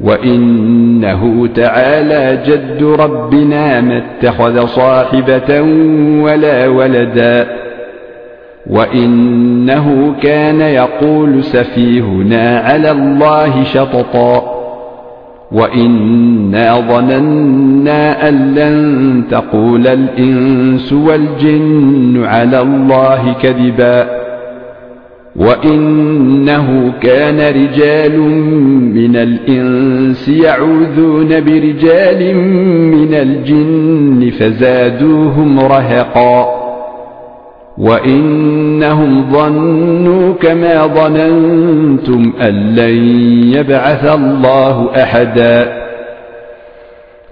وإنه تعالى جد ربنا ما اتخذ صاحبة ولا ولدا وإنه كان يقول سفيهنا على الله شططا وإنا ظننا أن لن تقول الإنس والجن على الله كذبا وانه كان رجال من الانس يعوذون برجال من الجن فزادوهم رهقا وانهم ظنوا كما ظننتم ان لن يبعث الله احدا